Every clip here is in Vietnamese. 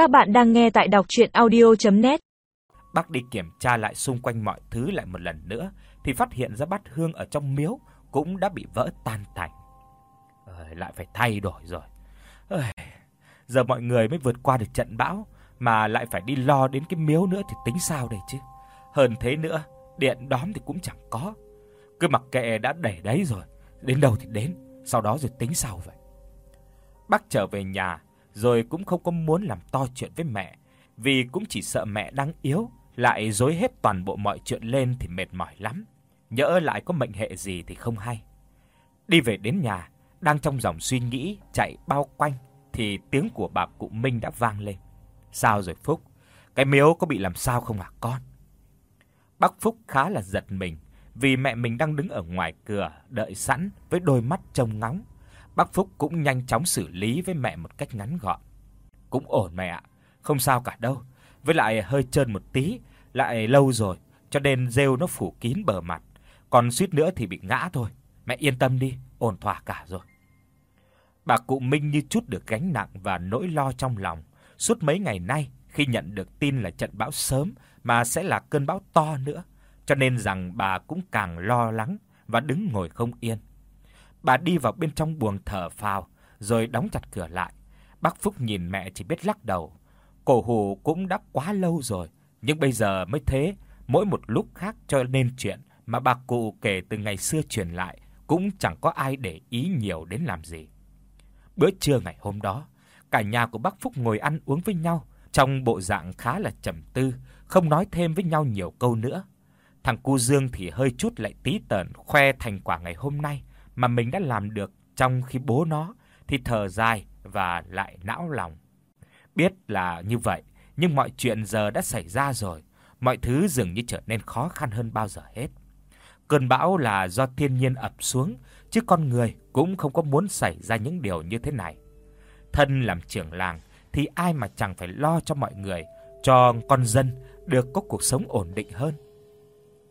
Các bạn đang nghe tại đọc audio net Bác đi kiểm tra lại xung quanh mọi thứ lại một lần nữa thì phát hiện ra bát hương ở trong miếu cũng đã bị vỡ tan tành. Ờ lại phải thay đổi rồi. Ơi, giờ mọi người mới vượt qua được trận bão mà lại phải đi lo đến cái miếu nữa thì tính sao đây chứ? Hơn thế nữa, điện đóm thì cũng chẳng có. Cứ mặc kệ đã để đấy rồi, đến đâu thì đến, sau đó rồi tính sau vậy. Bác trở về nhà rồi cũng không có muốn làm to chuyện với mẹ, vì cũng chỉ sợ mẹ đang yếu lại rối hết toàn bộ mọi chuyện lên thì mệt mỏi lắm, nhỡ lại có mệnh hệ gì thì không hay. Đi về đến nhà, đang trong dòng suy nghĩ chạy bao quanh thì tiếng của bà cụ Minh đã vang lên. "Sao rồi Phúc? Cái miếu có bị làm sao không hả con?" Bác Phúc khá là giật mình, vì mẹ mình đang đứng ở ngoài cửa đợi sẵn với đôi mắt trông ngóng. Bác Phúc cũng nhanh chóng xử lý với mẹ một cách ngắn gọn. "Cũng ổn mẹ ạ, không sao cả đâu. Với lại hơi trơn một tí, lại lâu rồi cho nên rêu nó phủ kín bờ mặt, còn suýt nữa thì bị ngã thôi. Mẹ yên tâm đi, ổn thỏa cả rồi." Bà cụ Minh như chút được gánh nặng và nỗi lo trong lòng. Suốt mấy ngày nay khi nhận được tin là trận bão sớm mà sẽ là cơn bão to nữa, cho nên rằng bà cũng càng lo lắng và đứng ngồi không yên. Bà đi vào bên trong buồng thở phào rồi đóng chặt cửa lại. Bác Phúc nhìn mẹ chỉ biết lắc đầu. Cổ hủ cũng đã quá lâu rồi, nhưng bây giờ mới thế, mỗi một lúc khác cho nên chuyện mà bà cụ kể từ ngày xưa truyền lại cũng chẳng có ai để ý nhiều đến làm gì. Bữa trưa ngày hôm đó, cả nhà của bác Phúc ngồi ăn uống với nhau trong bộ dạng khá là trầm tư, không nói thêm với nhau nhiều câu nữa. Thằng cu Dương thì hơi chút lại tí tởn khoe thành quả ngày hôm nay mà mình đã làm được trong khi bố nó thì thở dài và lại não lòng. Biết là như vậy, nhưng mọi chuyện giờ đã xảy ra rồi, mọi thứ dường như trở nên khó khăn hơn bao giờ hết. Cơn bão là do thiên nhiên ập xuống, chứ con người cũng không có muốn xảy ra những điều như thế này. Thân làm trưởng làng thì ai mà chẳng phải lo cho mọi người, cho con dân được có cuộc sống ổn định hơn.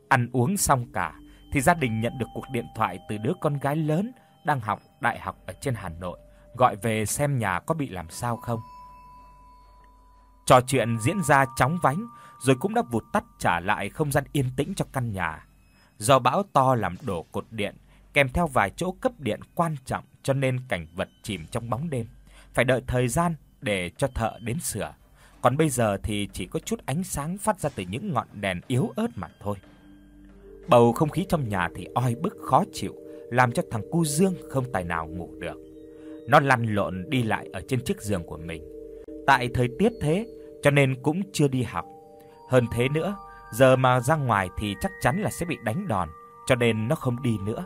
Ăn uống xong cả thì gia đình nhận được cuộc điện thoại từ đứa con gái lớn đang học đại học ở trên Hà Nội, gọi về xem nhà có bị làm sao không. Trò chuyện diễn ra chóng vánh rồi cũng đã vụt tắt trả lại không gian yên tĩnh cho căn nhà. Do bão to làm đổ cột điện, kèm theo vài chỗ cấp điện quan trọng cho nên cảnh vật chìm trong bóng đêm, phải đợi thời gian để cho thợ đến sửa. Còn bây giờ thì chỉ có chút ánh sáng phát ra từ những ngọn đèn yếu ớt mà thôi. Bầu không khí trong nhà thì oi bức khó chịu, làm cho thằng cu Dương không tài nào ngủ được. Nó lăn lộn đi lại ở trên chiếc giường của mình. Tại thời tiết thế, cho nên cũng chưa đi học. Hơn thế nữa, giờ mà ra ngoài thì chắc chắn là sẽ bị đánh đòn, cho nên nó không đi nữa.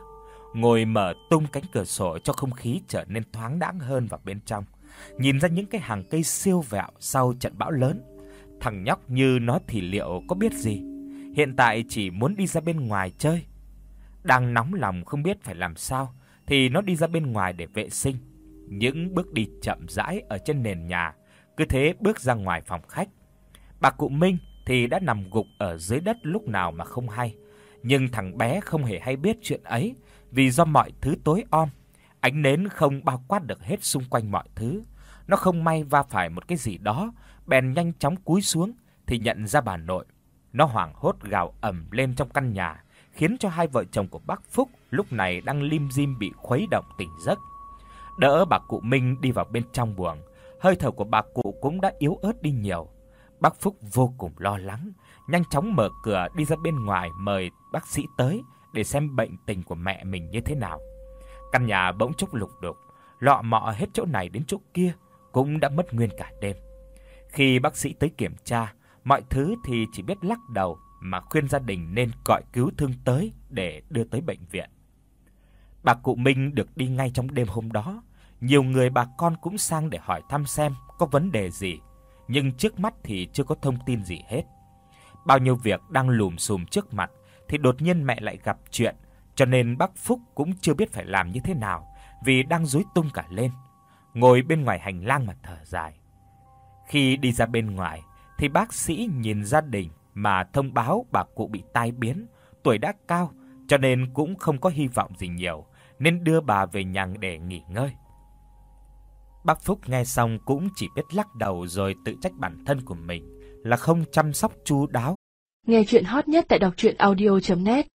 Ngồi mở tung cánh cửa sổ cho không khí trở nên thoáng đãng hơn vào bên trong, nhìn ra những cái hàng cây siêu vẹo sau trận bão lớn. Thằng nhóc như nó thì liệu có biết gì? Hiện tại chỉ muốn đi ra bên ngoài chơi. Đang nóng lòng không biết phải làm sao thì nó đi ra bên ngoài để vệ sinh. Những bước đi chậm rãi ở trên nền nhà, cứ thế bước ra ngoài phòng khách. Bà cụ Minh thì đã nằm gục ở dưới đất lúc nào mà không hay, nhưng thằng bé không hề hay biết chuyện ấy, vì do mọi thứ tối om, ánh nến không bao quát được hết xung quanh mọi thứ. Nó không may va phải một cái gì đó, bèn nhanh chóng cúi xuống thì nhận ra bà nội. Nó hoảng hốt gào ầm lên trong căn nhà, khiến cho hai vợ chồng của bác Phúc lúc này đang lim dim bị khuấy động tỉnh giấc. Đỡ bà cụ Minh đi vào bên trong buồng, hơi thở của bà cụ cũng đã yếu ớt đi nhiều. Bác Phúc vô cùng lo lắng, nhanh chóng mở cửa đi ra bên ngoài mời bác sĩ tới để xem bệnh tình của mẹ mình như thế nào. Căn nhà bỗng chốc lục đục, lọ mọ hết chỗ này đến chỗ kia, cũng đã mất nguyên cả đêm. Khi bác sĩ tới kiểm tra, mọi thứ thì chỉ biết lắc đầu mà khuyên gia đình nên gọi cứu thương tới để đưa tới bệnh viện. Bà cụ Minh được đi ngay trong đêm hôm đó, nhiều người bà con cũng sang để hỏi thăm xem có vấn đề gì, nhưng trước mắt thì chưa có thông tin gì hết. Bao nhiêu việc đang lùm xùm trước mặt thì đột nhiên mẹ lại gặp chuyện, cho nên bác Phúc cũng chưa biết phải làm như thế nào vì đang rối tung cả lên. Ngồi bên ngoài hành lang mà thở dài. Khi đi ra bên ngoài thì bác sĩ nhìn gia đình mà thông báo bà cụ bị tai biến, tuổi đã cao cho nên cũng không có hy vọng gì nhiều, nên đưa bà về nhà để nghỉ ngơi. Bác Phúc nghe xong cũng chỉ biết lắc đầu rồi tự trách bản thân của mình là không chăm sóc chu đáo. Nghe truyện hot nhất tại doctruyenaudio.net